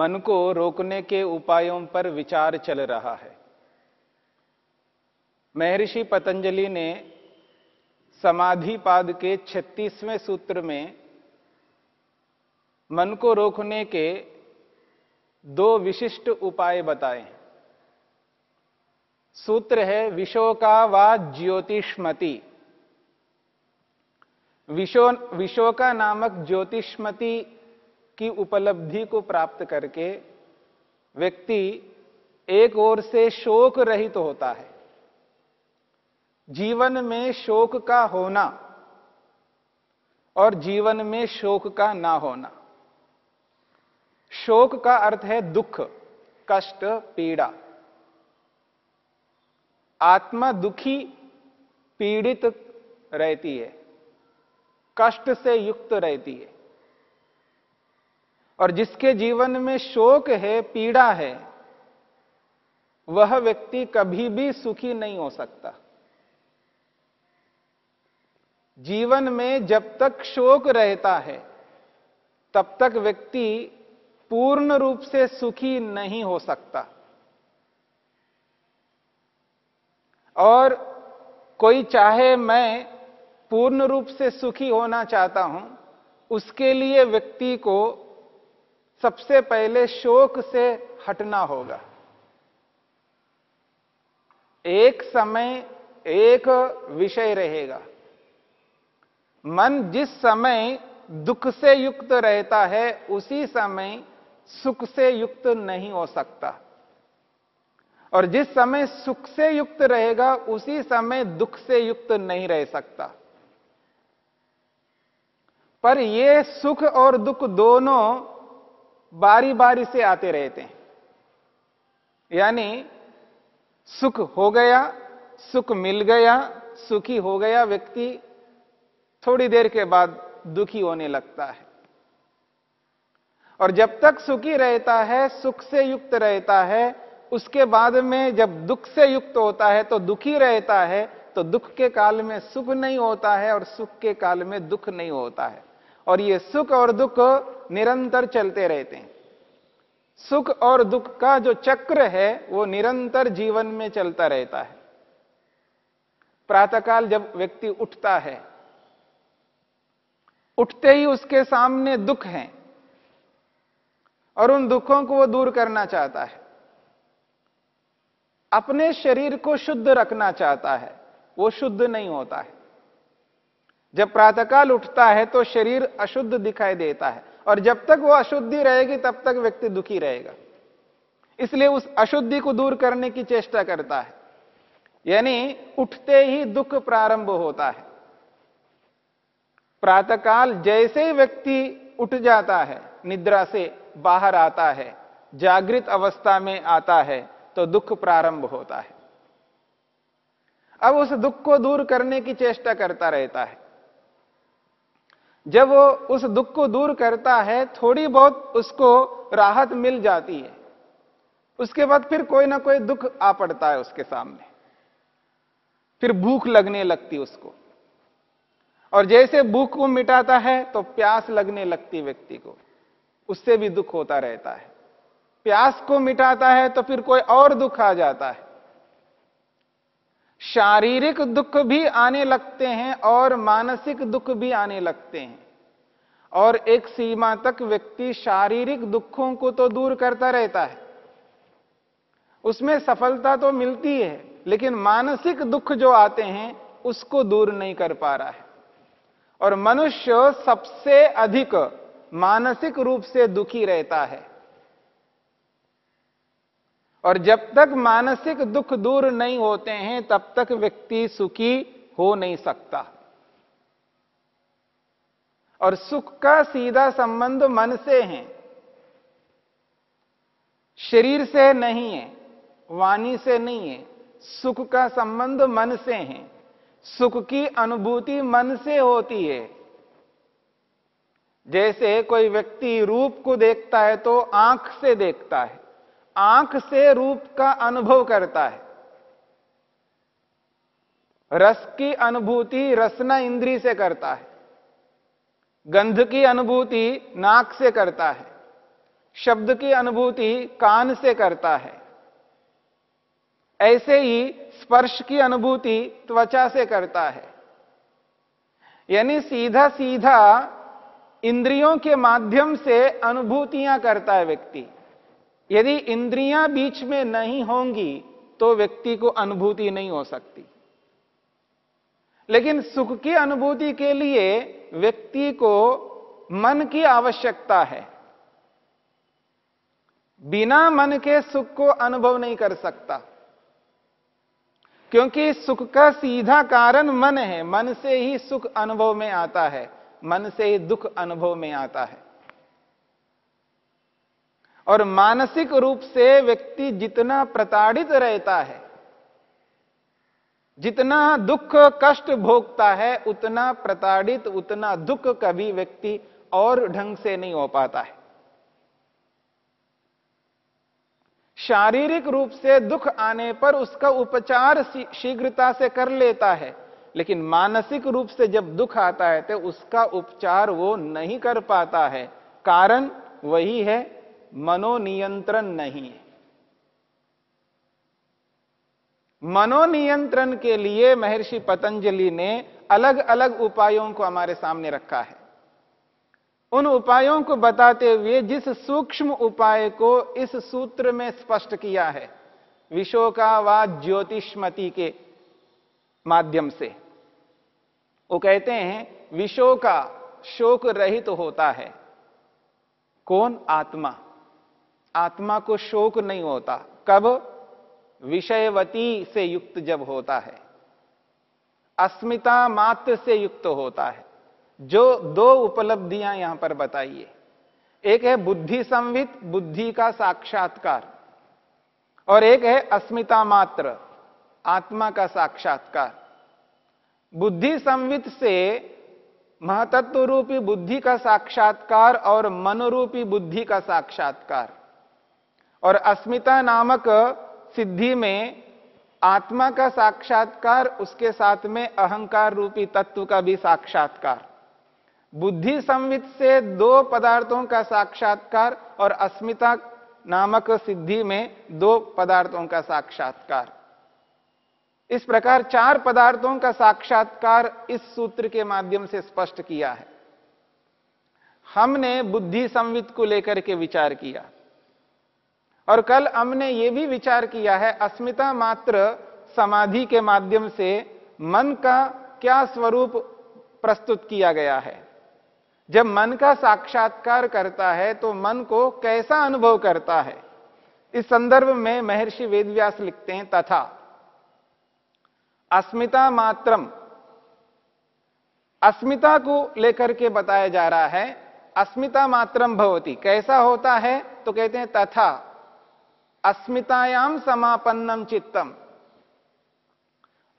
मन को रोकने के उपायों पर विचार चल रहा है। महर्षि पतंजलि ने समाधिपाद के 36वें सूत्र में मन को रोकने के दो विशिष्ट उपाय बताए सूत्र है विशोका व ज्योतिष्मति। विशो विशोका नामक ज्योतिष्मति की उपलब्धि को प्राप्त करके व्यक्ति एक ओर से शोक रहित तो होता है। जीवन में शोक का होना और जीवन में शोक का ना होना। शोक का अर्थ है दुख, कष्ट, पीड़ा। आत्मा दुखी, पीड़ित रहती है, कष्ट से युक्त रहती है। और जिसके जीवन में शोक है, पीड़ा है, वह व्यक्ति कभी भी सुखी नहीं हो सकता। जीवन में जब तक शोक रहता है, तब तक व्यक्ति पूर्ण रूप से सुखी नहीं हो सकता। और कोई चाहे मैं पूर्ण रूप से सुखी होना चाहता हूँ, उसके लिए व्यक्ति को सबसे पहले शोक से हटना होगा। एक समय, एक विषय रहेगा। मन जिस समय दुख से युक्त रहता है, उसी समय सुख से युक्त नहीं हो सकता। और जिस समय सुख से युक्त रहेगा, उसी समय दुख से युक्त नहीं रह सकता। पर यह सुख और दुख दोनों बारी बारी से आते रहते हैं। यानी, सुख हो गया, सुख मिल गया, सुखी हो गया व्यक्ति, थोड़ी देर के बाद दुखी होने लगता है। और जब तक सुखी रहता है, सुख से युक्त रहता है, उसके बाद में जब दुख से युक्त होता है तो दुखी रहता है तो दुख के काल में सुख नहीं होता है और सुख के काल में दुख नहीं होता है। और ये सुख और दुख निरंतर चलते रहते हैं। सुख और दुख का जो चक्र है, वो निरंतर जीवन में चलता रहता है। प्रातःकाल जब व्यक्ति उठता है, उठते ही उसके सामने दुख हैं और उन दुखों को वो दूर करना चाहता है। अपने शरीर को शुद्ध रखना चाहता है, वो शुद्ध नहीं होता है। जब प्रातःकाल उठता है तो शरीर अशुद्ध दिखाई देता है। और जब तक वो अशुद्धि रहेगी, तब तक व्यक्ति दुखी रहेगा। इसलिए उस अशुद्धि को दूर करने की चेष्टा करता है। यानी उठते ही दुख प्रारंभ होता है। प्रातःकाल जैसे ही व्यक्ति उठ जाता है, निद्रा से बाहर आता है, जागृत अवस्था में आता है तो दुख प्रारंभ होता है। अब उस दुख को दूर करने की चेष्टा करता रहता है। जब वो उस दुख को दूर करता है, थोड़ी बहुत उसको राहत मिल जाती है। उसके बाद फिर कोई ना कोई दुख आ पड़ता है उसके सामने। फिर भूख लगने लगती उसको। और जैसे भूख को मिटाता है तो प्यास लगने लगती व्यक्ति को। उससे भी दुख होता रहता है। प्यास को मिटाता है तो फिर कोई और दुख आ जाता है। शारीरिक दुख भी आने लगते हैं और मानसिक दुख भी आने लगते हैं। और एक सीमा तक व्यक्ति शारीरिक दुखों को तो दूर करता रहता है। उसमें सफलता तो मिलती है, लेकिन मानसिक दुख जो आते हैं, उसको दूर नहीं कर पा रहा है। और मनुष्य सबसे अधिक मानसिक रूप से दुखी रहता है। और जब तक मानसिक दुख दूर नहीं होते हैं, तब तक व्यक्ति सुखी हो नहीं सकता। और सुख का सीधा संबंध मन से है, शरीर से नहीं है, वाणी से नहीं है, सुख का संबंध मन से है। सुख की अनुभूति मन से होती है। जैसे कोई व्यक्ति रूप को देखता है तो आँख से देखता है। आँख से रूप का अनुभव करता है। रस की अनुभूति रसना इंद्री से करता है। गंध की अनुभूति नाक से करता है। शब्द की अनुभूति कान से करता है। ऐसे ही स्पर्श की अनुभूति त्वचा से करता है। यानी सीधा सीधा इंद्रियों के माध्यम से अनुभूतियाँ करता है व्यक्ति। यदि इंद्रियाँ बीच में नहीं होंगी तो व्यक्ति को अनुभूति नहीं हो सकती। लेकिन सुख की अनुभूति के लिए व्यक्ति को मन की आवश्यकता है। बिना मन के सुख को अनुभव नहीं कर सकता। क्योंकि सुख का सीधा कारण मन है। मन से ही सुख अनुभव में आता है। मन से ही दुख अनुभव में आता है। और मानसिक रूप से व्यक्ति जितना प्रताड़ित रहता है, जितना दुख कष्ट भोगता है, उतना प्रताड़ित, उतना दुख कभी व्यक्ति और ढंग से नहीं हो पाता है। शारीरिक रूप से दुख आने पर उसका उपचार शीघ्रता से कर लेता है, लेकिन मानसिक रूप से जब दुख आता है तो उसका उपचार वो नहीं कर पाता है। कारण वही है मनोनियंत्रण नहीं है। मनोनियंत्रण के लिए महर्षि पतंजलि ने अलग अलग उपायों को हमारे सामने रखा है। उन उपायों को बताते हुए जिस सूक्ष्म उपाय को इस सूत्र में स्पष्ट किया है, विशोका व ज्योतिष्मति के माध्यम से। वो कहते हैं विशो का शोक रहित तो होता है। कौन? आत्मा। आत्मा को शोक नहीं होता, कब? विषयवती से युक्त जब होता है। अस्मिता मात्र से युक्त होता है। जो दो उपलब्धियाँ यहाँ पर बताइए। एक है बुद्धि संवित, बुद्धि का साक्षात्कार। और एक है अस्मिता मात्र, आत्मा का साक्षात्कार। बुद्धि संवित से महतत्व रूपी बुद्धि का साक्षात्कार और मनोरूपी बुद्धि का साक्षात्कार। और अस्मिता नामक सिद्धि में आत्मा का साक्षात्कार, उसके साथ में अहंकार रूपी तत्व का भी साक्षात्कार। बुद्धि संवित से दो पदार्थों का साक्षात्कार और अस्मिता नामक सिद्धि में दो पदार्थों का साक्षात्कार। इस प्रकार चार पदार्थों का साक्षात्कार इस सूत्र के माध्यम से स्पष्ट किया है। हमने बुद्धि संवित को लेकर के विचार किया। और कल हमने यह भी विचार किया है, अस्मिता मात्र समाधि के माध्यम से मन का क्या स्वरूप प्रस्तुत किया गया है। जब मन का साक्षात्कार करता है तो मन को कैसा अनुभव करता है? इस संदर्भ में महर्षि वेदव्यास लिखते हैं, तथा अस्मिता मात्रम। अस्मिता को लेकर के बताया जा रहा है, अस्मिता मात्रम भवती। कैसा होता है? तो कहते हैं, तथा। अस्मितायाम समापन्नम चित्तम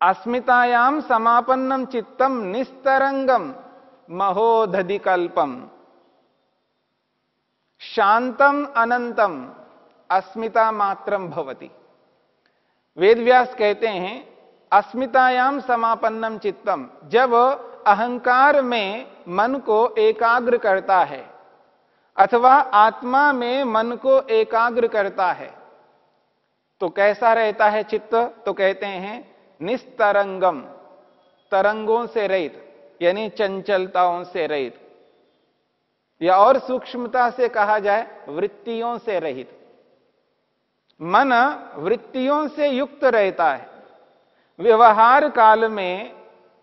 अस्मितायाम समापन्नम चित्तम निस्तरंगम महोदधिकल्पम। शांतम अनंतम अस्मिता मात्रम भवती। वेदव्यास कहते हैं अस्मितायाम समापन्नम चित्तम जब अहंकार में मन को एकाग्र करता है, अथवा आत्मा में मन को एकाग्र करता है तो कैसा रहता है चित्त? तो कहते हैं निस्तरंगम, तरंगों से रहित, यानी चंचलताओं से रहित, या और सूक्ष्मता से कहा जाए वृत्तियों से रहित। मन वृत्तियों से युक्त रहता है। व्यवहार काल में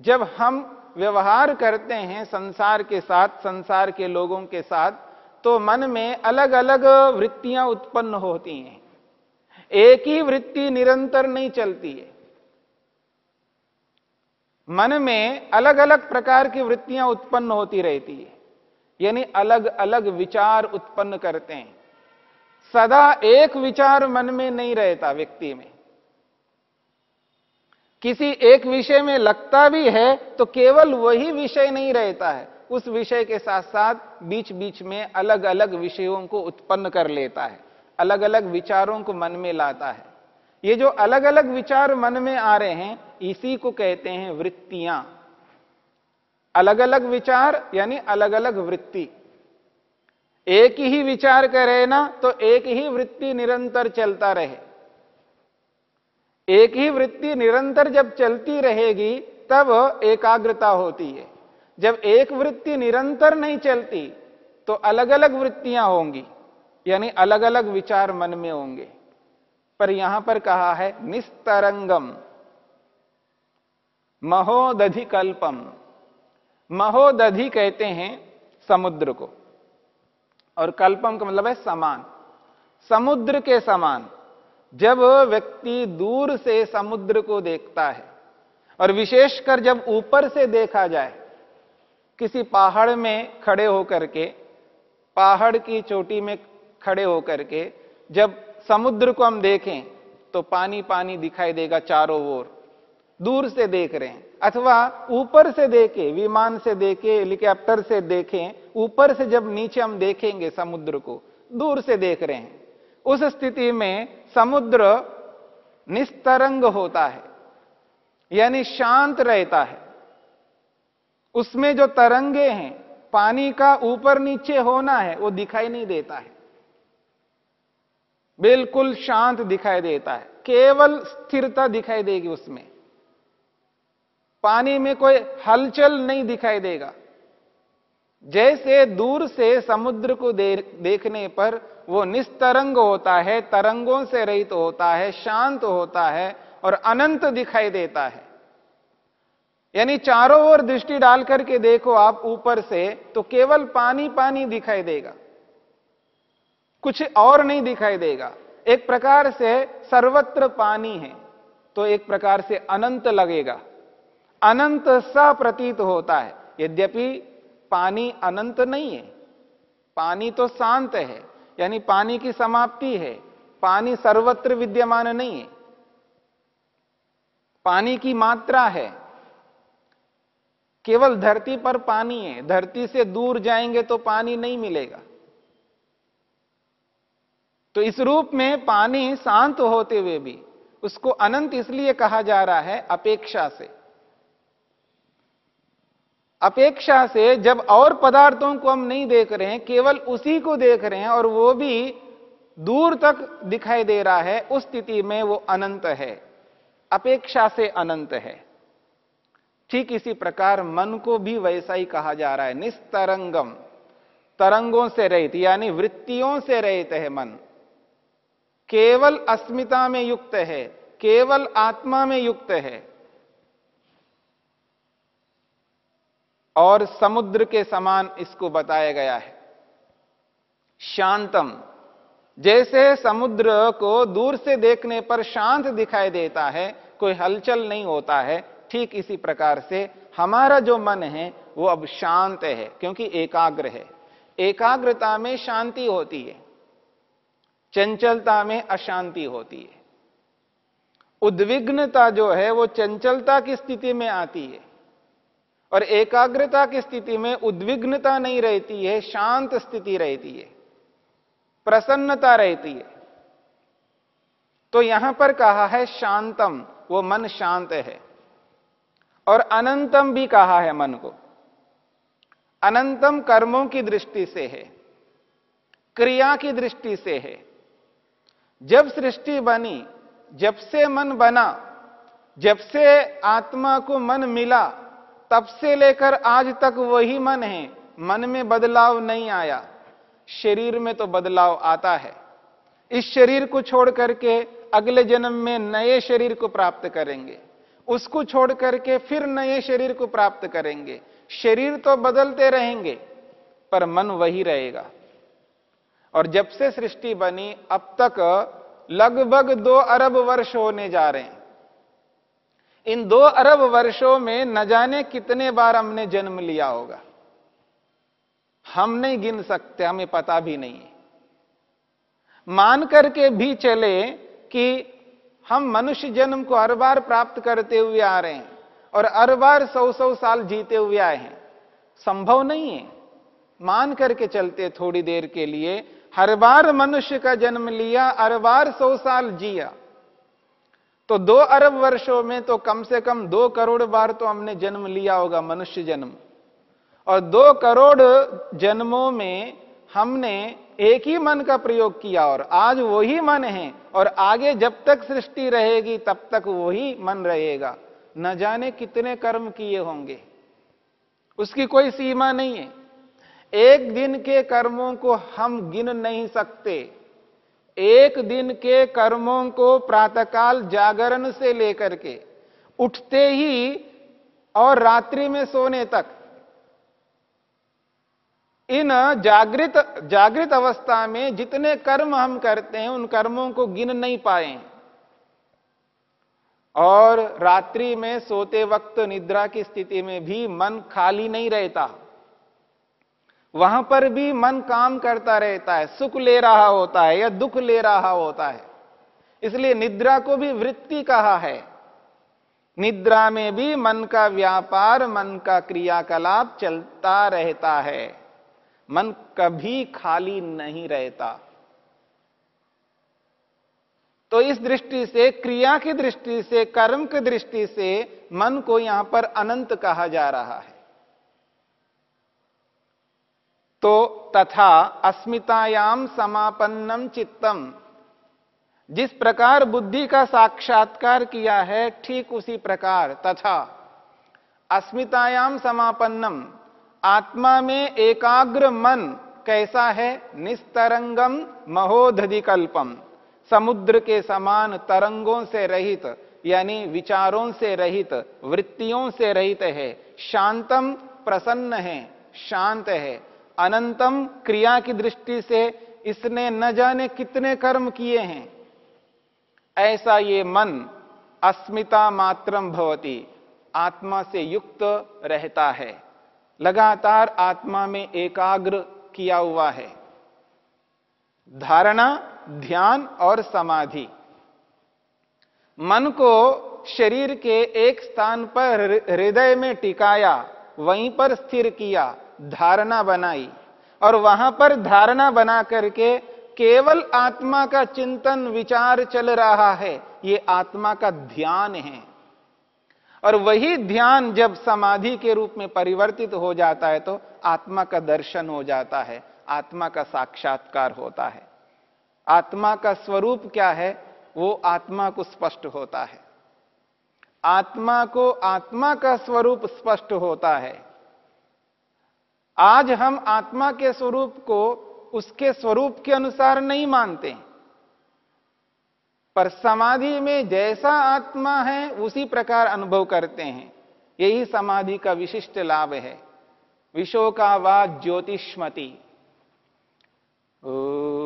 जब हम व्यवहार करते हैं संसार के साथ, संसार के लोगों के साथ तो मन में अलग अलग वृत्तियाँ उत्पन्न होती हैं। एक ही वृत्ति निरंतर नहीं चलती है। मन में अलग अलग प्रकार की वृत्तियाँ उत्पन्न होती रहती है। यानी अलग अलग विचार उत्पन्न करते हैं। सदा एक विचार मन में नहीं रहता व्यक्ति में। किसी एक विषय में लगता भी है तो केवल वही विषय नहीं रहता है। उस विषय के साथ साथ बीच बीच में अलग अलग विषयों को उत्पन्न कर लेता है। अलग अलग विचारों को मन में लाता है। ये जो अलग अलग विचार मन में आ रहे हैं, इसी को कहते हैं वृत्तियाँ। अलग अलग विचार यानी अलग अलग वृत्ति। एक ही विचार करे ना तो एक ही वृत्ति निरंतर चलता रहे। एक ही वृत्ति निरंतर जब चलती रहेगी, तब एकाग्रता होती है। जब एक वृत्ति निरंतर नहीं चलती तो अलग अलग वृत्तियाँ होंगी। यानी अलग अलग विचार मन में होंगे। पर यहाँ पर कहा है, निस्तरंगम। महोदधि कल्पम महोदधि कहते हैं समुद्र को। और कल्पम का मतलब है समान। समुद्र के समान। जब व्यक्ति दूर से समुद्र को देखता है, और विशेषकर जब ऊपर से देखा जाए, किसी पहाड़ में खड़े होकर के, पहाड़ की चोटी में खड़े होकर के जब समुद्र को हम देखें तो पानी पानी दिखाई देगा चारों ओर। दूर से देख रहे हैं, अथवा ऊपर से देखे, विमान से देखे, हेलीकॉप्टर से देखें, ऊपर से जब नीचे हम देखेंगे समुद्र को, दूर से देख रहे हैं। उस स्थिति में समुद्र निस्तरंग होता है, यानी शांत रहता है। उसमें जो तरंगे हैं, पानी का ऊपर नीचे होना है, वो दिखाई नहीं देता है। बिल्कुल शांत दिखाई देता है। केवल स्थिरता दिखाई देगी उसमें। पानी में कोई हलचल नहीं दिखाई देगा। जैसे दूर से समुद्र को दे, देखने पर वो निस्तरंग होता है तरंगों से रहित होता है शांत होता है और अनंत दिखाई देता है। यानी चारों ओर दृष्टि डाल करके देखो आप ऊपर से तो केवल पानी पानी दिखाई देगा। कुछ और नहीं दिखाई देगा। एक प्रकार से सर्वत्र पानी है तो एक प्रकार से अनंत लगेगा। अनंत सा प्रतीत होता है। यद्यपि पानी अनंत नहीं है, पानी तो शांत है, यानी पानी की समाप्ति है। पानी सर्वत्र विद्यमान नहीं है। पानी की मात्रा है। केवल धरती पर पानी है। धरती से दूर जाएँगे तो पानी नहीं मिलेगा। तो इस रूप में पानी शांत होते हुए भी उसको अनंत इसलिए कहा जा रहा है अपेक्षा से। अपेक्षा से जब और पदार्थों को हम नहीं देख रहे हैं, केवल उसी को देख रहे हैं और वो भी दूर तक दिखाई दे रहा है, उस स्थिति में वो अनंत है। अपेक्षा से अनंत है। ठीक इसी प्रकार मन को भी वैसा ही कहा जा रहा है, निस्तरंगम। तरंगों से रहित, यानी वृत्तियों से रहित है मन। केवल अस्मिता में युक्त है, केवल आत्मा में युक्त है। और समुद्र के समान इसको बताया गया है। शांतम, जैसे समुद्र को दूर से देखने पर शांत दिखाई देता है, कोई हलचल नहीं होता है, ठीक इसी प्रकार से हमारा जो मन है, वो अब शांत है, क्योंकि एकाग्र है। एकाग्रता में शांति होती है। चंचलता में अशांति होती है। उद्विग्नता जो है, वो चंचलता की स्थिति में आती है और एकाग्रता की स्थिति में उद्विग्नता नहीं रहती है, शांत स्थिति रहती है, प्रसन्नता रहती है। तो यहाँ पर कहा है शांतम, वो मन शांत है और अनंतम भी कहा है मन को। अनंतम कर्मों की दृष्टि से है, क्रिया की दृष्टि से है जब सृष्टि बनी, जब से मन बना, जब से आत्मा को मन मिला, तब से लेकर आज तक वही मन है। मन में बदलाव नहीं आया। शरीर में तो बदलाव आता है। इस शरीर को छोड़ करके अगले जन्म में नए शरीर को प्राप्त करेंगे। उसको छोड़ करके फिर नए शरीर को प्राप्त करेंगे। शरीर तो बदलते रहेंगे, पर मन वही रहेगा। और जब से सृष्टि बनी, अब तक लगभग दो अरब वर्ष होने जा रहे हैं। इन दो अरब वर्षों में न जाने कितने बार हमने जन्म लिया होगा। हम नहीं गिन सकते, हमें पता भी नहीं है। मान करके भी चले कि हम मनुष्य जन्म को हर बार प्राप्त करते हुए आ रहे हैं और हर बार सौ सौ साल जीते हुए आए हैं। संभव नहीं है। मान करके चलते थोड़ी देर के लिए हर बार मनुष्य का जन्म लिया, हर बार सौ साल जिया। तो दो अरब वर्षों में तो कम से कम दो करोड़ बार तो हमने जन्म लिया होगा, मनुष्य जन्म। और दो करोड़ जन्मों में हमने एक ही मन का प्रयोग किया और आज वही मन है और आगे जब तक सृष्टि रहेगी, तब तक वही मन रहेगा। न जाने कितने कर्म किए होंगे। उसकी कोई सीमा नहीं है। एक दिन के कर्मों को हम गिन नहीं सकते। एक दिन के कर्मों को प्रातःकाल जागरण से लेकर के, उठते ही और रात्रि में सोने तक, इन जागृत जागृत अवस्था में जितने कर्म हम करते हैं, उन कर्मों को गिन नहीं पाए। और रात्रि में सोते वक्त निद्रा की स्थिति में भी मन खाली नहीं रहता। वहाँ पर भी मन काम करता रहता है, सुख ले रहा होता है या दुख ले रहा होता है। इसलिए निद्रा को भी वृत्ति कहा है। निद्रा में भी मन का व्यापार, मन का क्रियाकलाप चलता रहता है। मन कभी खाली नहीं रहता। तो इस दृष्टि से, क्रिया की दृष्टि से, कर्म की दृष्टि से मन को यहाँ पर अनंत कहा जा रहा है। तो तथा अस्मितायाम समापन्नम चित्तम। जिस प्रकार बुद्धि का साक्षात्कार किया है, ठीक उसी प्रकार। तथा अस्मितायाम समापन्नम आत्मा में एकाग्र मन कैसा है? निस्तरंगम महोदधिकल्पम समुद्र के समान तरंगों से रहित, यानी विचारों से रहित, वृत्तियों से रहित है। शांतम प्रसन्न है, शांत है। अनंतम क्रिया की दृष्टि से इसने न जाने कितने कर्म किए हैं। ऐसा ये मन अस्मिता मात्रम भवती, आत्मा से युक्त रहता है। लगातार आत्मा में एकाग्र किया हुआ है। धारणा, ध्यान और समाधि। मन को शरीर के एक स्थान पर हृदय में टिकाया, वहीं पर स्थिर किया धारणा बनाई और वहाँ पर धारणा बना करके केवल आत्मा का चिंतन विचार चल रहा है, ये आत्मा का ध्यान है। और वही ध्यान जब समाधि के रूप में परिवर्तित हो जाता है तो आत्मा का दर्शन हो जाता है, आत्मा का साक्षात्कार होता है। आत्मा का स्वरूप क्या है, वो आत्मा को स्पष्ट होता है। आत्मा को आत्मा का स्वरूप स्पष्ट होता है। आज हम आत्मा के स्वरूप को उसके स्वरूप के अनुसार नहीं मानते। पर समाधि में जैसा आत्मा है, उसी प्रकार अनुभव करते हैं। यही समाधि का विशिष्ट लाभ है। विशो का वा ज्योतिष्मति ओ